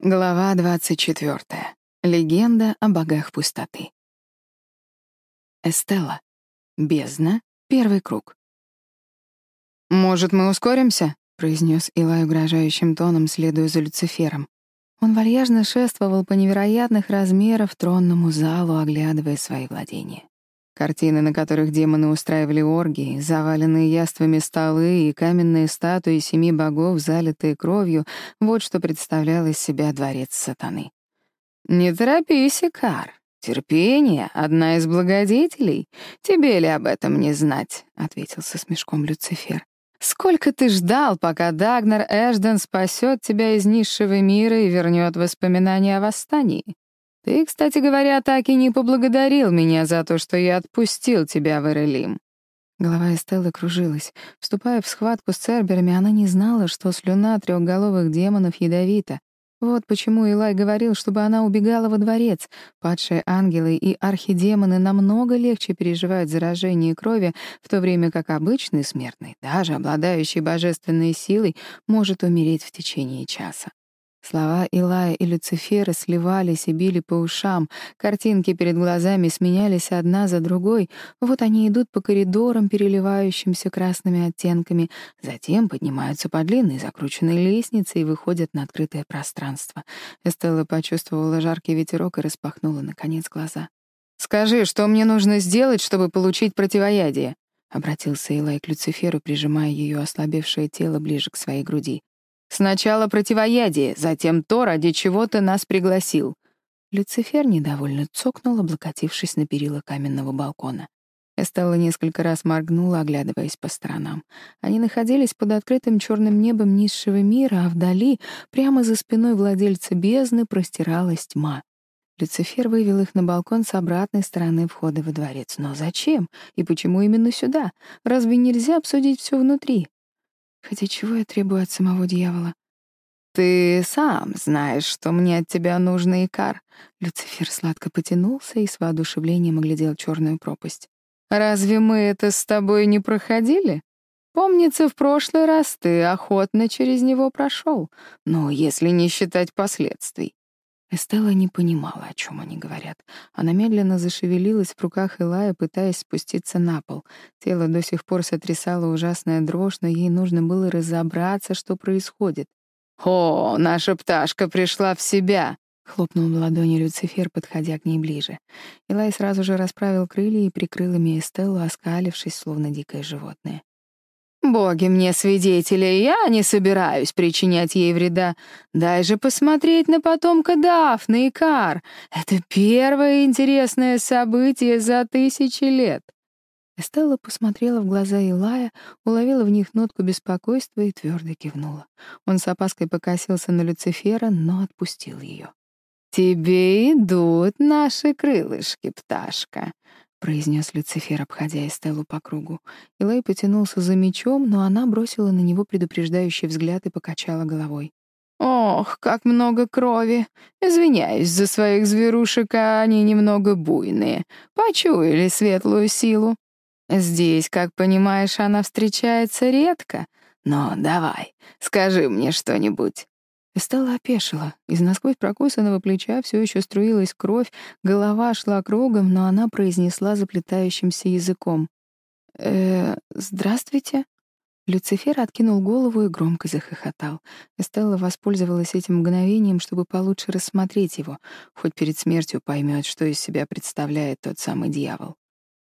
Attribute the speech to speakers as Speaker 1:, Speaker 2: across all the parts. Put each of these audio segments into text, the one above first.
Speaker 1: Глава 24. Легенда о богах пустоты. Эстелла. Бездна. Первый круг. «Может, мы ускоримся?» — произнес Илай угрожающим тоном, следуя за Люцифером. Он вальяжно шествовал по невероятных размеров тронному залу, оглядывая свои владения. Картины, на которых демоны устраивали оргии, заваленные яствами столы и каменные статуи семи богов, залитые кровью — вот что представлял из себя дворец сатаны. «Не торопись, Икар. Терпение — одна из благодетелей. Тебе ли об этом не знать?» — ответил со смешком Люцифер. «Сколько ты ждал, пока Дагнер Эшден спасет тебя из низшего мира и вернет воспоминания о восстании? Ты, кстати говоря, так и не поблагодарил меня за то, что я отпустил тебя в Эрелим». Голова Эстеллы кружилась. Вступая в схватку с церберами, она не знала, что слюна трехголовых демонов ядовита. Вот почему Илай говорил, чтобы она убегала во дворец. Падшие ангелы и архидемоны намного легче переживают заражение крови, в то время как обычный смертный, даже обладающий божественной силой, может умереть в течение часа. Слова Илая и Люцифера сливались и били по ушам, картинки перед глазами сменялись одна за другой, вот они идут по коридорам, переливающимся красными Сначала противоядие, затем то, ради чего ты нас пригласил». Люцифер недовольно цокнул, облокотившись на перила каменного балкона. Эстелла несколько раз моргнула, оглядываясь по сторонам. Они находились под открытым черным небом низшего мира, а вдали, прямо за спиной владельца бездны, простиралась тьма. Люцифер вывел их на балкон с обратной стороны входа во дворец. Но зачем? И почему именно сюда? Разве нельзя обсудить все внутри? Хотя чего я требую от самого дьявола? «Ты сам знаешь, что мне от тебя нужно, Икар». Люцифер сладко потянулся и с воодушевлением оглядел черную пропасть. «Разве мы это с тобой не проходили? Помнится, в прошлый раз ты охотно через него прошел, но если не считать последствий. Эстелла не понимала, о чем они говорят. Она медленно зашевелилась в руках Элая, пытаясь спуститься на пол. Тело до сих пор сотрясало ужасная дрожь, но ей нужно было разобраться, что происходит. «О, наша пташка пришла в себя!» — хлопнул в ладони Люцифер, подходя к ней ближе. Илай сразу же расправил крылья и прикрыл ими Эстеллу, оскалившись, словно дикое животное. Боги мне свидетели, я не собираюсь причинять ей вреда. Дай же посмотреть на потомка Дафны и Кар. Это первое интересное событие за тысячи лет. Эстелла посмотрела в глаза Илая, уловила в них нотку беспокойства и твердо кивнула. Он с опаской покосился на Люцифера, но отпустил ее. «Тебе идут наши крылышки, пташка произнес Люцифер, обходя Эстеллу по кругу. Илай потянулся за мечом, но она бросила на него предупреждающий взгляд и покачала головой. «Ох, как много крови! Извиняюсь за своих зверушек, а они немного буйные. Почуяли светлую силу. Здесь, как понимаешь, она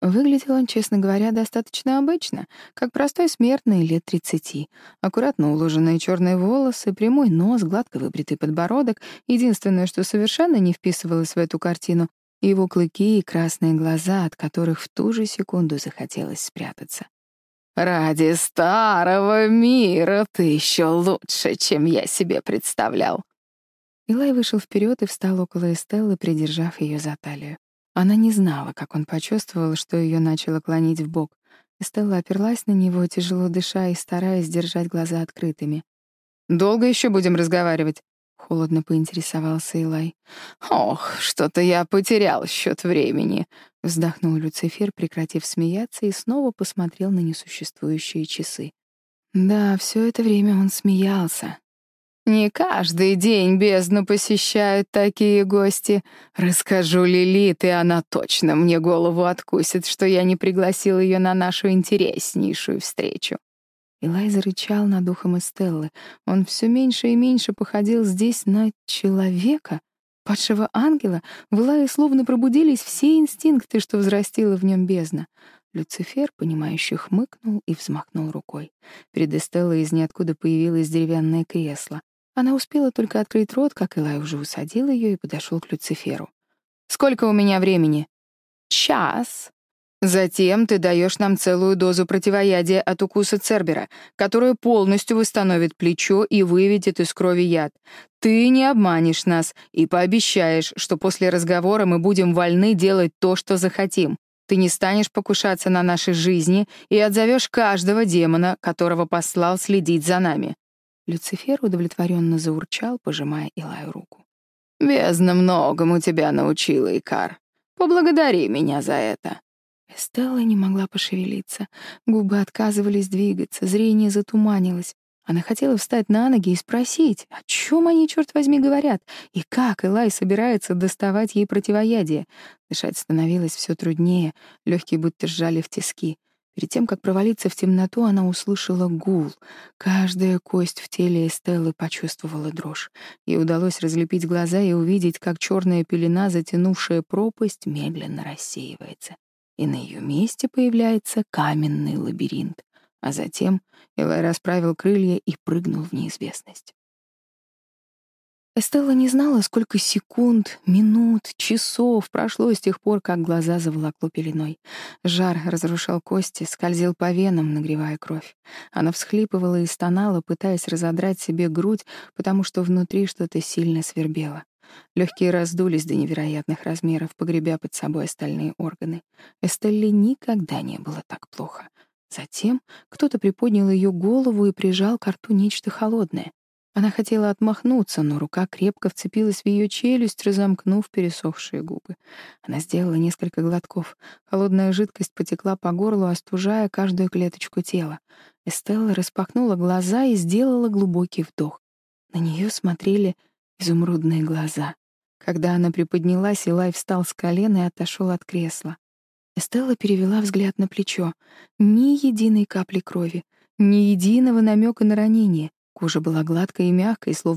Speaker 1: встречается редко. Но давай, скажи мне что-нибудь. Эстелла опешила. Из насквозь прокусанного плеча все еще струилась кровь, голова шла кругом, но она произнесла заплетающимся языком. «Э, здравствуйте?» Люцифер откинул голову и громко захохотал. Эстелла воспользовалась этим мгновением, чтобы получше рассмотреть его, хоть перед смертью поймет, что из себя представляет тот самый дьявол. Выглядел он, честно говоря, достаточно обычно, как простой смертный лет тридцати. Аккуратно уложенные черные волосы, прямой нос, гладко выбритый подбородок. Единственное, что совершенно не вписывалось в эту картину — его клыки и красные глаза, от которых в ту же секунду захотелось спрятаться. «Ради старого мира ты еще лучше, чем я себе представлял!» Илай вышел вперед и встал около Эстеллы, придержав ее за талию. Она не знала, как он почувствовал, что ее начало клонить в бок. Стелла оперлась на него, тяжело дыша и стараясь держать глаза открытыми. «Долго еще будем разговаривать?» — холодно поинтересовался Илай. «Ох, что-то я потерял счет времени», — вздохнул Люцифер, прекратив смеяться, и снова посмотрел на несуществующие часы. Да, все это время он смеялся. Не каждый день бездну посещают такие гости. Расскажу Лилит, и она точно мне голову откусит, что я не пригласил ее на нашу интереснейшую встречу. Илай зарычал над ухом Эстеллы. Он все меньше и меньше походил здесь на человека, падшего ангела. В Илае словно пробудились все инстинкты, что взрастила в нем бездна. Люцифер, понимающе хмыкнул и взмахнул рукой. Перед Эстеллой из ниоткуда появилось деревянное кресло. Она успела только открыть рот, как Илай уже усадил ее и подошел к Люциферу. «Сколько у меня времени?» «Час», Затем ты даешь нам целую дозу противоядия от укуса Цербера, которая полностью восстановит плечо и выведет из крови яд. Ты не обманешь нас и пообещаешь, что после разговора мы будем вольны делать то, что захотим. Ты не станешь покушаться на нашей жизни и отзовешь каждого демона, которого послал следить за нами». Люцифер удовлетворенно заурчал, пожимая Илаю руку. «Бездна многому тебя научила, Икар. Поблагодари меня за это». Эстелла не могла пошевелиться. Губы отказывались двигаться, зрение затуманилось. Она хотела встать на ноги и спросить, о чем они, черт возьми, говорят, и как Элай собирается доставать ей противоядие. Дышать становилось все труднее, легкие будто сжали в тиски. Перед тем, как провалиться в темноту, она услышала гул. Каждая кость в теле Эстеллы почувствовала дрожь. Ей удалось разлепить глаза и увидеть, как черная пелена, затянувшая пропасть, медленно рассеивается и на ее месте появляется каменный лабиринт. А затем Элай расправил крылья и прыгнул в неизвестность. Эстелла не знала, сколько секунд, минут, часов прошло с тех пор, как глаза заволокло пеленой. Жар разрушал кости, скользил по венам, нагревая кровь. Она всхлипывала и стонала, пытаясь разодрать себе грудь, потому что внутри что-то сильно свербело. Легкие раздулись до невероятных размеров, погребя под собой остальные органы. Эстелле никогда не было так плохо. Затем кто-то приподнял ее голову и прижал к рту нечто холодное. Она хотела отмахнуться, но рука крепко вцепилась в ее челюсть, разомкнув пересохшие губы. Она сделала несколько глотков. Холодная жидкость потекла по горлу, остужая каждую клеточку тела. Эстелла распахнула глаза и сделала глубокий вдох. На нее смотрели изумрудные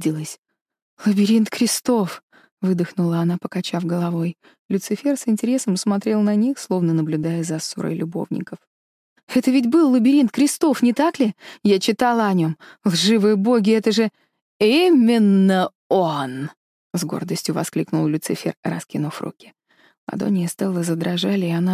Speaker 1: глаза. Когда она приподнялась, Илай встал с колена и отошел от кресла. Эстелла перевела взгляд на плечо. Ни единой капли крови, ни единого намека на ранение. Кожа была гладкой и мягкой, словно не ей оторвали половину руки. «Что ты сделал?» Она вскочила с кресла и подошла к Илаю, оглядывая его с головы до ног. «Скажи мне, черт побери, что тебе пришлось сделать?» Его кожа была мертвенно-бледной, а глаза лихорадочно пылали, но на Илае не было ни единого пореза, по крайней мере, физического. Эстелла бросила взгляд на пропасть, но чернота снова затянула появившийся ранее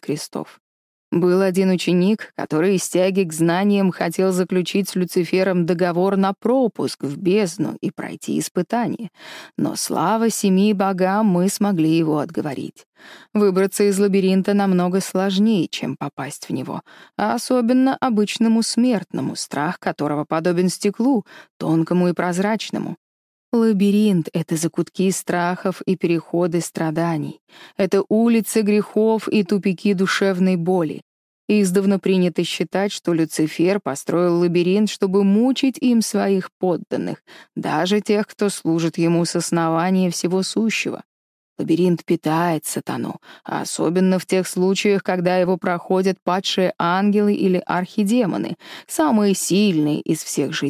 Speaker 1: лабиринт. Она знала, что ей это не привиделось. «Лабиринт крестов!» — выдохнула она, покачав головой. Люцифер с интересом смотрел на них, словно наблюдая за ссорой любовников. Это ведь был лабиринт крестов, не так ли? Я читала о нем. Лживые боги, это же... Именно он! С гордостью воскликнул Люцифер, раскинув руки. Ладони Эстеллы задрожали, и она обхватила ими плечи. Кровь застыла в жилах, когда она подумала о том, через что пришлось пройти Илаю. Эстелла помнила практически все записи из тех книг, что прочитала в лавке Фрэнка, и помнила, что говорилось о раскинувшейся перед ее ногами пропасти. Никто из нашей цитадели никогда не был в бездне и даже издали не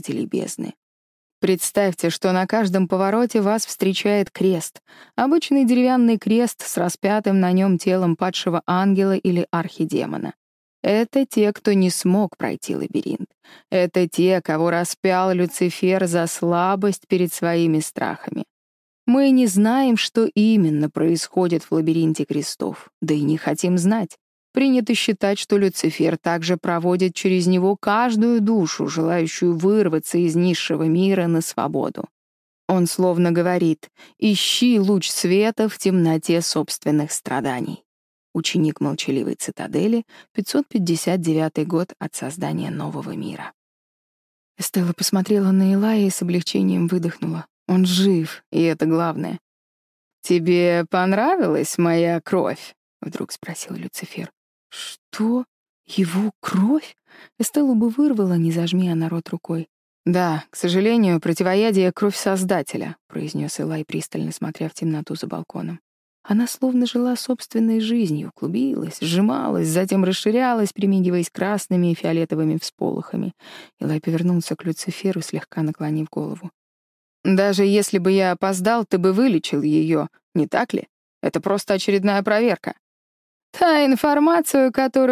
Speaker 1: видел лабиринт крестов. Был один ученик, который из тяги к знаниям хотел заключить с Люцифером договор на пропуск в бездну и пройти испытание. Но слава семи богам мы смогли его отговорить. Выбраться из лабиринта намного сложнее, чем попасть в него, а особенно обычному смертному, страх которого подобен стеклу, тонкому и прозрачному. Лабиринт — это закутки страхов и переходы страданий. Это улицы грехов и тупики душевной боли. Издавна принято считать, что Люцифер построил лабиринт, чтобы мучить им своих подданных, даже тех, кто служит ему с основания всего сущего. Лабиринт питает сатану, а особенно в тех случаях, когда его проходят падшие ангелы или архидемоны, самые сильные из всех жителей бездны. Представьте, что на каждом повороте вас встречает крест. Обычный деревянный крест с распятым на нем телом падшего ангела или архидемона. Это те, кто не смог пройти лабиринт. Это те, кого распял Люцифер за слабость перед своими страхами. Мы не знаем, что именно происходит в лабиринте крестов, да и не хотим знать. Принято считать, что Люцифер также проводит через него каждую душу, желающую вырваться из низшего мира на свободу. Он словно говорит «Ищи луч света в темноте собственных страданий». Ученик молчаливой цитадели, 559 год от создания нового мира. Стелла посмотрела на Илая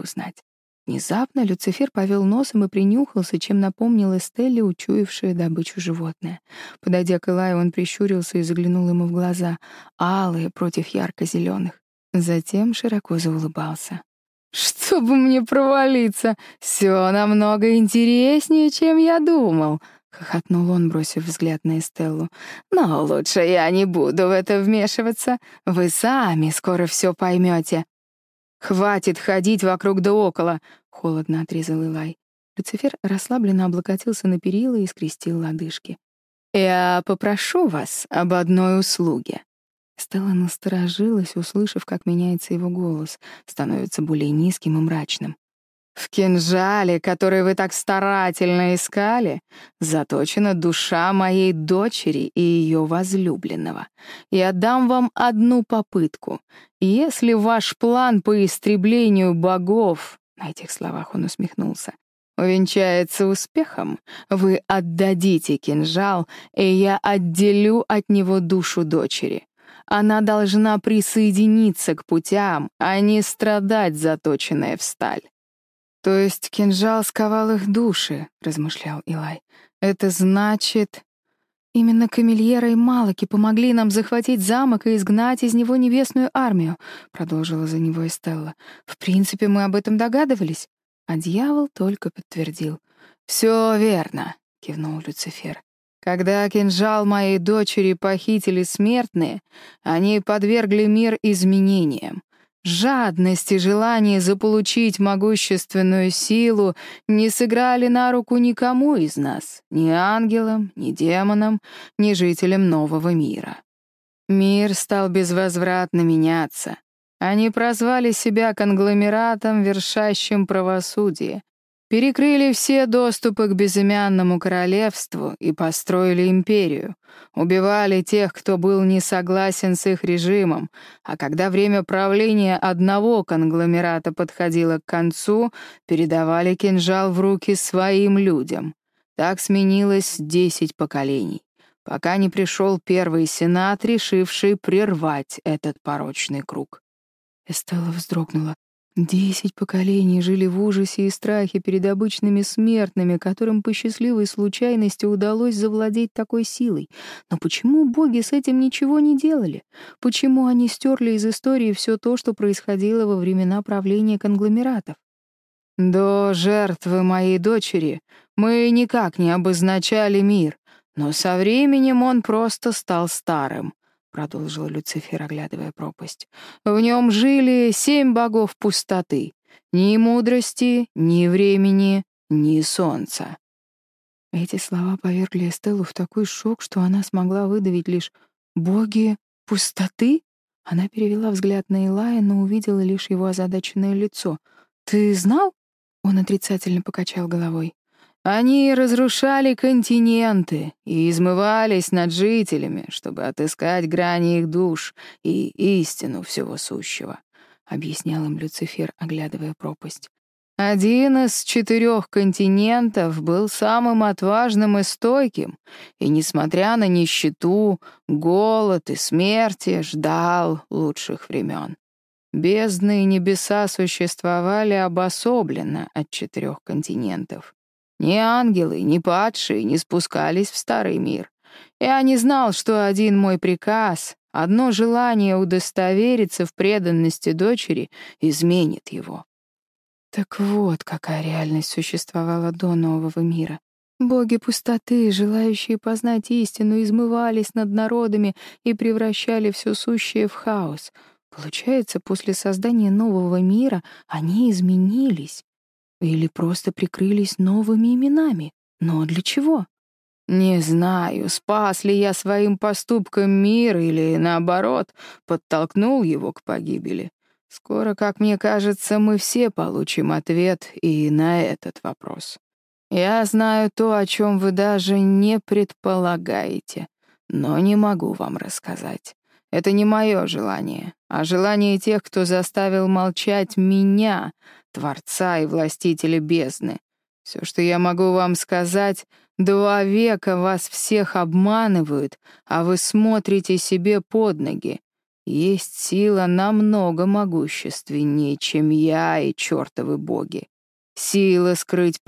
Speaker 1: и с облегчением выдохнула. Он жив, и это главное. «Тебе понравилась моя кровь?» — вдруг спросил Люцифер. «Что? Его кровь?» Эстеллу бы вырвала, не зажми она рот рукой. «Да, к сожалению, противоядие — кровь Создателя», — произнес Элай, пристально смотря в темноту за балконом. Она словно жила собственной жизнью, клубилась, сжималась, затем расширялась, примигиваясь красными и фиолетовыми всполохами. Илай повернулся к Люциферу, слегка наклонив голову. «Даже если бы я опоздал, ты бы вылечил ее, не так ли? Это просто очередная проверка». «Та информацию, которую вы хотите узнать, стоит намного большего, Икар». — усмехнулся он. «Что за информация? И какова цена?» «Вот с этого и следовало начинать, мальчик мой». Стелла поежилась, наблюдая за ними со стороны. Она понимала, что их связывает какая-то история, но сейчас, если честно, не была готова ее узнать. Внезапно Люцифер повел носом и принюхался, чем напомнил Эстелле, учуявшее добычу животное. Подойдя к Илаю, он прищурился и заглянул ему в глаза, алые против ярко-зеленых. Затем широко заулыбался. «Чтобы мне провалиться, все намного интереснее, чем я думал», — хохотнул он, бросив взгляд на Эстеллу. «Но лучше я не буду в это вмешиваться. Вы сами скоро все поймете». «Хватит ходить вокруг да около», — холодно отрезал Илай. Люцифер расслабленно облокотился на перила и скрестил лодыжки. «Я попрошу вас об одной услуге. Стелла насторожилась, услышав, как меняется его голос, становится более низким и мрачным. «В кинжале, который вы так старательно искали, заточена душа моей дочери и ее возлюбленного. Я дам вам одну попытку. Если ваш план по истреблению богов...» На этих словах он усмехнулся. «Увенчается успехом, вы отдадите кинжал, и я отделю от него душу дочери. Она должна присоединиться к путям, а не страдать, заточенная в сталь. «То есть кинжал сковал их души», — размышлял Илай. «Это значит...» «Именно Камильера и Малаки помогли нам захватить замок и изгнать из него небесную армию», — продолжила за него Эстелла. «В принципе, мы об этом догадывались». А дьявол только подтвердил. «Все верно», — кивнул Люцифер. Когда кинжал моей дочери похитили смертные, они подвергли мир изменениям. Жадность и желание заполучить могущественную силу не сыграли продолжил Люцифер, оглядывая пропасть. В нем жили семь богов пустоты. Ни мудрости, ни времени, ни солнца. Эти слова повергли Эстеллу в такой шок, что она смогла выдавить лишь «боги пустоты?» Она перевела взгляд на Илая, но увидела лишь его озадаченное лицо. «Ты знал?» Он отрицательно покачал головой.
Speaker 2: Они разрушали континенты и измывались над жителями, чтобы отыскать грани их душ и истину всего сущего», — объяснял им Люцифер, оглядывая пропасть. Один из четырех континентов был самым отважным и стойким, и, несмотря на нищету, голод и смерти, ждал лучших времен. Бездны и небеса существовали обособленно от четырех континентов. Ни ангелы, ни падшие не спускались в старый мир. Я не знал, что один мой приказ, одно желание удостовериться в преданности дочери изменит его.
Speaker 1: Так вот, какая реальность существовала до нового мира. Боги пустоты, желающие познать истину, измывались над народами и превращали все сущее в хаос. Получается, после создания нового мира они изменились. Или просто прикрылись новыми именами. Но для чего?
Speaker 2: Не знаю, спас ли я своим поступком мир или, наоборот, подтолкнул его к погибели. Скоро, как мне кажется, мы все получим ответ и на этот вопрос. Я знаю то, о чем вы даже не предполагаете, но не могу вам рассказать. Это не мое желание, а желание тех, кто заставил молчать меня, Творца и Властителя бездны. Все, что я могу вам сказать, два века вас всех обманывают, а вы смотрите себе под ноги. Есть сила намного могущественнее, чем я и чертовы боги. Сила скрыть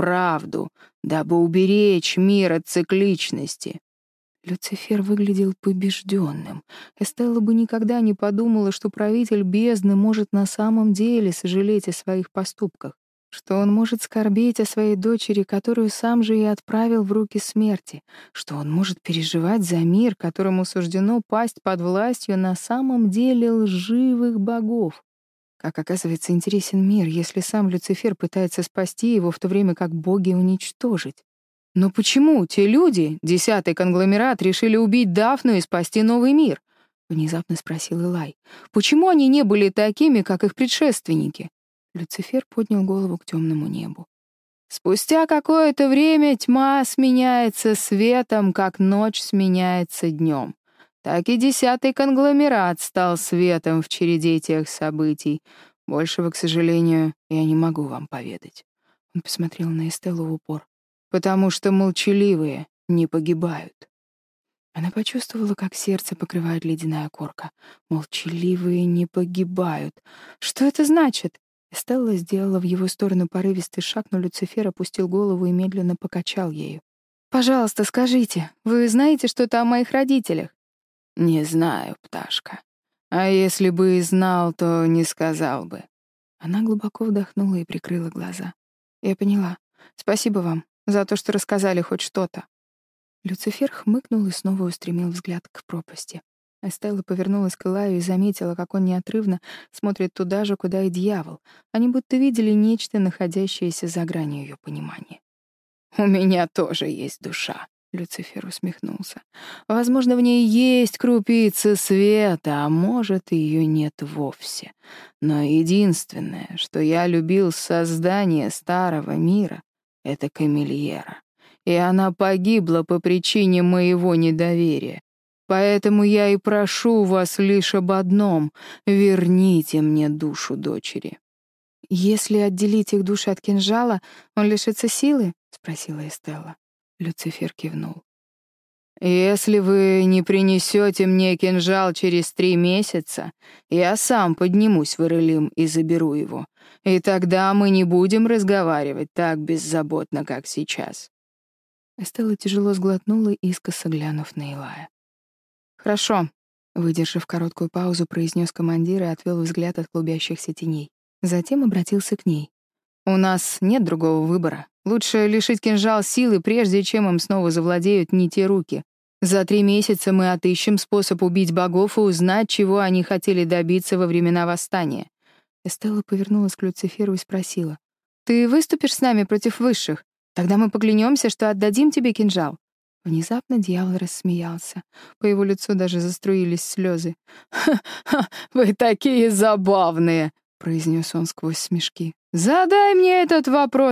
Speaker 2: правду, дабы уберечь мир от цикличности.
Speaker 1: Люцифер выглядел побежденным. Эстелла бы никогда не подумала, что правитель бездны может на самом деле сожалеть о своих поступках, что он может скорбеть о своей дочери, которую сам же и отправил в руки смерти, что он может переживать за мир, которому суждено пасть под властью на самом деле лживых богов. Как оказывается, интересен мир, если сам Люцифер пытается спасти его, в то время как боги уничтожить. Но почему те люди, десятый конгломерат, решили убить Дафну и спасти новый мир? Внезапно спросил Илай. Почему они не были такими, как их предшественники? Люцифер поднял голову к темному небу.
Speaker 2: Спустя какое-то время тьма сменяется светом, как ночь сменяется днем. Так и десятый конгломерат потому что молчаливые не погибают.
Speaker 1: Она почувствовала, как сердце покрывает ледяная корка. Молчаливые не погибают. Что это значит? Стелла сделала в его сторону порывистый шаг, но Люцифер опустил голову и медленно покачал ею. «Пожалуйста, скажите, вы знаете что-то о моих родителях?»
Speaker 2: «Не знаю, пташка. А если бы и знал, то не сказал бы».
Speaker 1: Она глубоко вдохнула и прикрыла глаза. «Я поняла. Спасибо вам. за то, что рассказали хоть что-то». Люцифер хмыкнул и снова устремил взгляд к пропасти. Эстелла повернулась к Илаю и заметила, как он неотрывно смотрит туда же, куда и дьявол. Они будто видели нечто, находящееся за гранью ее понимания.
Speaker 2: «У меня тоже есть душа», — Люцифер усмехнулся.
Speaker 1: «Возможно, в ней есть крупица света, а может, ее нет вовсе. Но единственное, что я любил с создания старого мира, это Камильера. И она погибла по причине моего недоверия. Поэтому я и прошу вас лишь об одном — верните мне душу дочери». «Если отделить их души от кинжала, он лишится силы?» — спросила Эстелла. Люцифер кивнул.
Speaker 2: «Если вы не принесете мне кинжал через три месяца, я сам поднимусь в Ирелим и заберу его. И тогда мы не будем разговаривать так беззаботно, как сейчас».
Speaker 1: Эстелла тяжело сглотнула, искоса глянув на Илая. «Хорошо», — выдержав короткую паузу, произнес командир и отвел взгляд от клубящихся теней. Затем обратился к ней. «У нас нет другого выбора. Лучше лишить кинжал силы, прежде чем им снова завладеют не те руки. За три месяца мы отыщем способ убить богов и узнать, чего они хотели добиться во времена восстания». Эстелла повернулась к Люциферу и спросила. «Ты выступишь с нами против высших? Тогда мы поклянемся, что отдадим тебе кинжал». Внезапно дьявол рассмеялся. По его лицу даже заструились слезы.
Speaker 2: «Ха-ха, вы такие забавные!» — произнес он сквозь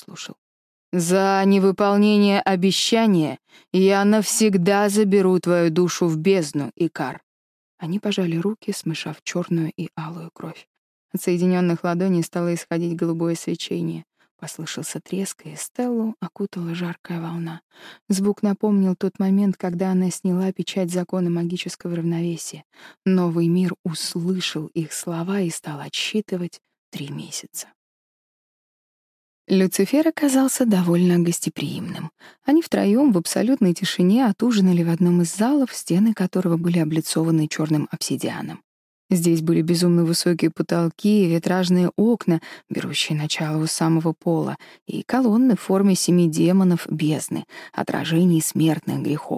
Speaker 2: смешки. Задай мне этот вопрос, когда на самом деле будешь уверена в том, что он значит.
Speaker 1: Перед Люцифером материализовался короткий клинок. Эстелла даже не успела вставить слово, как Элай взял его в руку и порезал острием вторую ладонь. На каменный пол стала капать алая кровь. Люцифер повторил его движение и протянул руку. «Подождите!» — спохватилась Эстелла, когда поняла, что за этим последует, но ее никто даже не выслушал.
Speaker 2: «За невыполнение обещания я навсегда заберу твою душу в бездну, Икар.
Speaker 1: Они пожали руки, смешав черную и алую кровь. От соединенных ладоней стало исходить голубое свечение. Послышался треск, и Стеллу окутала жаркая волна. Звук напомнил тот момент, когда она сняла печать закона магического равновесия. Новый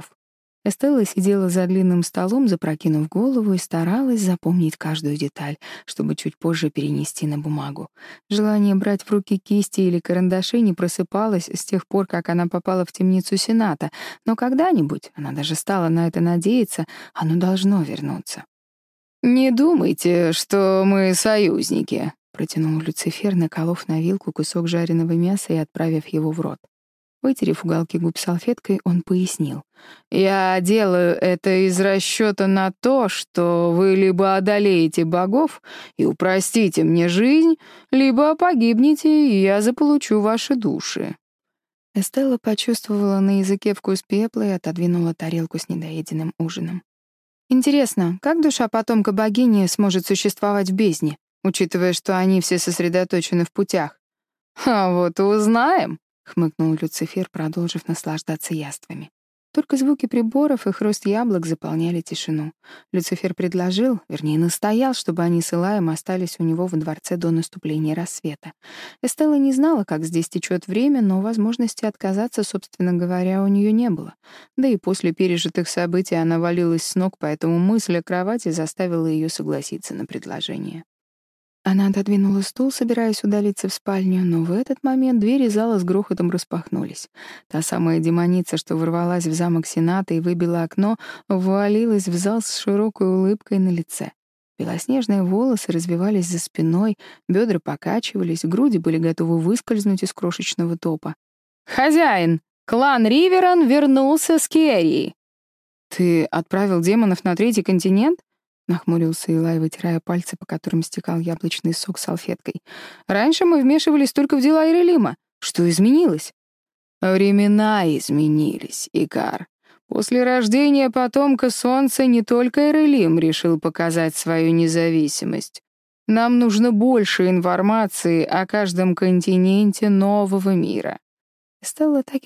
Speaker 1: мир услышал их слова и стал отсчитывать три месяца. Люцифер оказался довольно гостеприимным. Они втроем в абсолютной тишине отужинали в одном из залов, стены которого были облицованы черным обсидианом. Здесь были безумно высокие потолки, витражные окна, берущие начало у самого пола, и колонны в форме семи демонов бездны, отражений смертных грехов. Эстелла сидела за длинным столом, запрокинув голову, и старалась запомнить каждую деталь, чтобы чуть позже перенести на бумагу. Желание брать в руки кисти или карандаши не просыпалось с тех пор, как она попала в темницу Сената, но когда-нибудь, она даже стала на это надеяться, оно должно вернуться.
Speaker 2: «Не думайте, что мы союзники», — протянул Люцифер, наколов на вилку кусок жареного мяса и отправив его в рот.
Speaker 1: Вытерев уголки губ салфеткой, он пояснил.
Speaker 2: «Я делаю это из расчета на то, что вы либо одолеете богов и упростите мне жизнь, либо погибнете, и я заполучу ваши души».
Speaker 1: Эстелла почувствовала на языке вкус пепла и отодвинула тарелку с недоеденным ужином. «Интересно, как душа потомка богини сможет существовать в бездне, учитывая, что они все сосредоточены в путях?»
Speaker 2: «А вот узнаем»,
Speaker 1: хмыкнул Люцифер, продолжив наслаждаться яствами. Только звуки приборов и хруст яблок заполняли тишину. Люцифер предложил, вернее, настоял, чтобы они с Илаем остались у него во дворце до наступления рассвета. Эстелла не знала, как здесь течет время, но возможности отказаться, собственно говоря, у нее не было. Да и после пережитых событий она валилась с ног, поэтому мысль о кровати заставила ее согласиться на предложение. Она отодвинула стул, собираясь удалиться в спальню, но в этот момент двери зала с грохотом распахнулись. Та самая демоница, что ворвалась в замок Сената и выбила окно, ввалилась в зал с широкой улыбкой на лице. Белоснежные волосы развивались за спиной, бедра покачивались, груди были готовы выскользнуть из крошечного топа.
Speaker 2: «Хозяин! Клан Риверан вернулся с Керри!»
Speaker 1: «Ты отправил демонов на третий континент?» Нахмурился Илай, вытирая пальцы, по которым стекал яблочный сок салфеткой. «Раньше мы вмешивались только в дела Ирелима. Что изменилось?»
Speaker 2: «Времена изменились, Икар. После рождения потомка Солнца не только Ирелим решил показать свою независимость. Нам нужно больше информации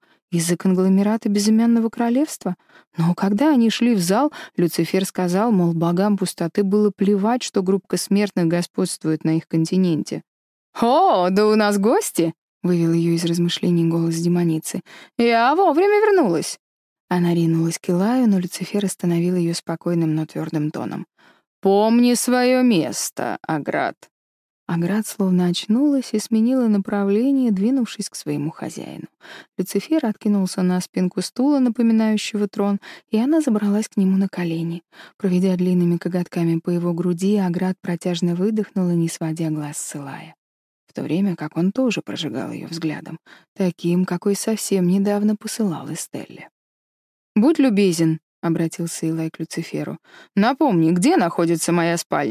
Speaker 2: о каждом континенте нового мира.
Speaker 1: Стелла так и осталась сидеть на стуле, совсем позабыв, что собиралась удалиться в спальню. Выходят, демоны, падшие и ангелы и впрямь никогда не бывали на остальных континентах. Почему же боги не посылали архангелов или серафимов на Акиэрию или остались? Почему, даже когда на северном континенте вспыхнуло восстание, они следили лишь за Эрелимом? Из-за конгломерата безымянного королевства? Но когда они шли в зал,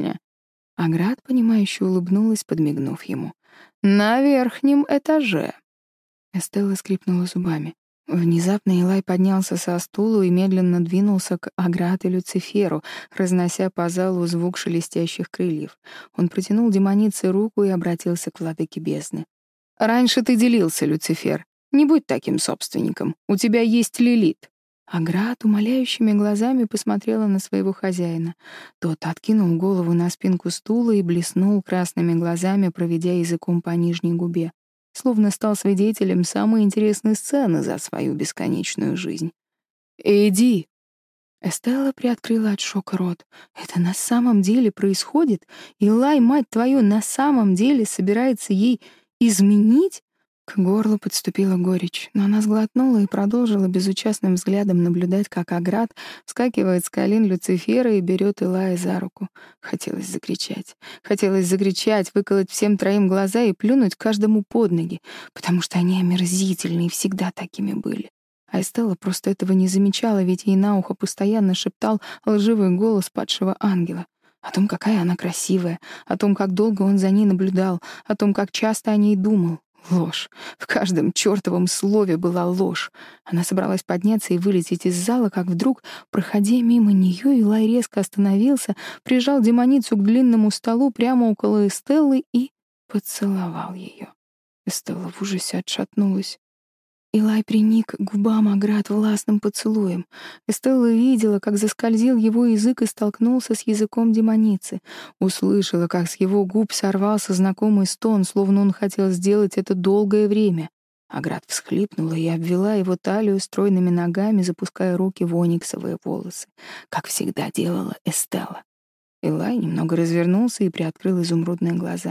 Speaker 1: Люцифер сказал, мол, богам пустоты было плевать, что группа смертных господствует на их континенте.
Speaker 2: «О, да у нас гости!» — вывел ее из размышлений голос демоницы. «Я вовремя вернулась!»
Speaker 1: Она ринулась к Илаю, но Люцифер остановил ее спокойным, но твердым тоном.
Speaker 2: «Помни свое место, Аград.
Speaker 1: Аград словно очнулась и сменила направление, двинувшись к своему хозяину. Люцифер откинулся на спинку стула, напоминающего трон, и она забралась к нему на колени. Проведя длинными коготками по его груди, Аград протяжно выдохнула, не сводя глаз с Илая. В то время как он тоже прожигал ее взглядом, таким, какой совсем недавно посылал Эстелле.
Speaker 2: «Будь любезен», — обратился Илай к Люциферу. «Напомни, где находится моя спальня?»
Speaker 1: Аград, понимающе улыбнулась, подмигнув ему.
Speaker 2: «На верхнем этаже».
Speaker 1: Эстелла скрипнула зубами. Внезапно Илай поднялся со стула и медленно двинулся к Аграт и Люциферу, разнося по залу звук шелестящих крыльев. Он протянул демонице руку и обратился к владыке бездны. «Раньше ты делился, Люцифер. Не будь таким собственником. У тебя есть Лилит». Аграт умоляющими глазами посмотрела на своего хозяина. Тот откинул голову на спинку стула и блеснул красными глазами, проведя языком по нижней губе словно стал свидетелем самой интересной сцены за свою бесконечную жизнь. «Иди!» Эстелла приоткрыла от шока рот. «Это на самом деле происходит? Илай, мать твою, на самом деле собирается ей изменить?» К горлу подступила горечь, но она сглотнула и продолжила безучастным взглядом наблюдать, как Аград вскакивает с колен Люцифера и берет Илая за руку. Хотелось закричать. Хотелось закричать, выколоть всем троим глаза и плюнуть каждому под ноги, потому что они омерзительные и всегда такими были. А Эстелла просто этого не замечала, ведь ей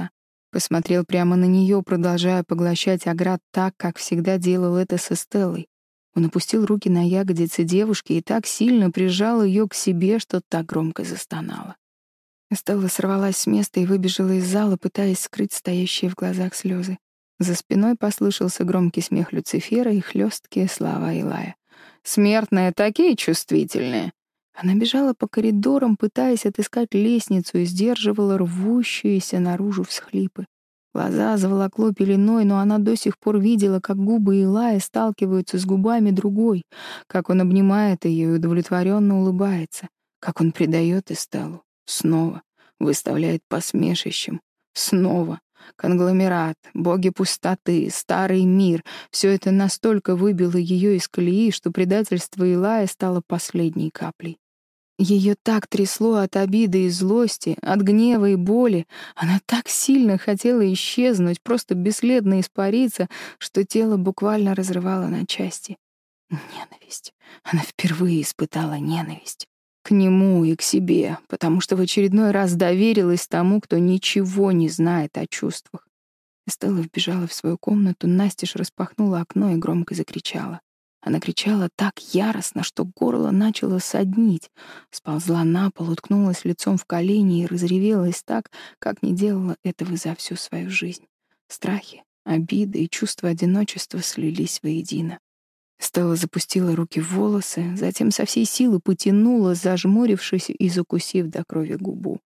Speaker 1: на ухо постоянно шептал лживый голос падшего ангела. О том, какая она красивая, о том, как долго он за ней наблюдал, о том, как часто о ней думал. Ложь. В каждом чертовом слове была ложь. Она собралась подняться и вылететь из зала, как вдруг, проходя мимо нее, Илай резко остановился, прижал демоницу к длинному столу прямо около Эстеллы и поцеловал ее. Эстелла в ужасе отшатнулась. Илай приник к губам Аград властным поцелуем. Эстелла видела, как заскользил его язык и столкнулся с языком демоницы. Услышала, как с его губ сорвался знакомый стон, словно он хотел сделать это долгое время. Аград всхлипнула и обвела его талию стройными ногами, запуская руки в ониксовые волосы, как всегда делала Эстелла. Илай немного развернулся и приоткрыл изумрудные глаза. Посмотрел прямо на нее, продолжая поглощать оград так, как всегда делал это со Стеллой. Он опустил руки на ягодицы девушки и так сильно прижал ее к себе, что так громко застонала. Стелла сорвалась с места и выбежала из зала, пытаясь скрыть стоящие в глазах слезы. За спиной послышался громкий смех Люцифера Она кричала так яростно, что горло начало соднить. Сползла на пол, уткнулась лицом в колени и разревелась так, как не делала этого за всю свою жизнь. Страхи, обиды и чувство одиночества слились воедино. Стелла запустила руки в волосы, затем со всей силы потянула, зажмурившись и закусив до крови губу.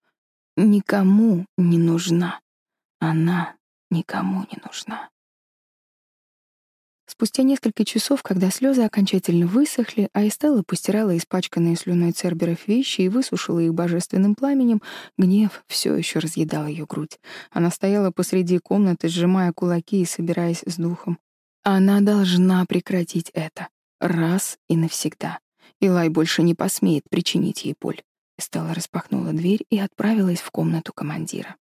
Speaker 1: «Никому не нужна. Она никому не нужна». Спустя несколько часов, когда слезы окончательно высохли, а Айстелла постирала испачканные слюной Церберов вещи и высушила их божественным пламенем, гнев все еще разъедал ее грудь. Она стояла посреди комнаты, сжимая кулаки и собираясь с духом. Она должна прекратить это. Раз и навсегда. Илай больше не посмеет причинить ей боль. Стелла распахнула дверь и отправилась в комнату командира.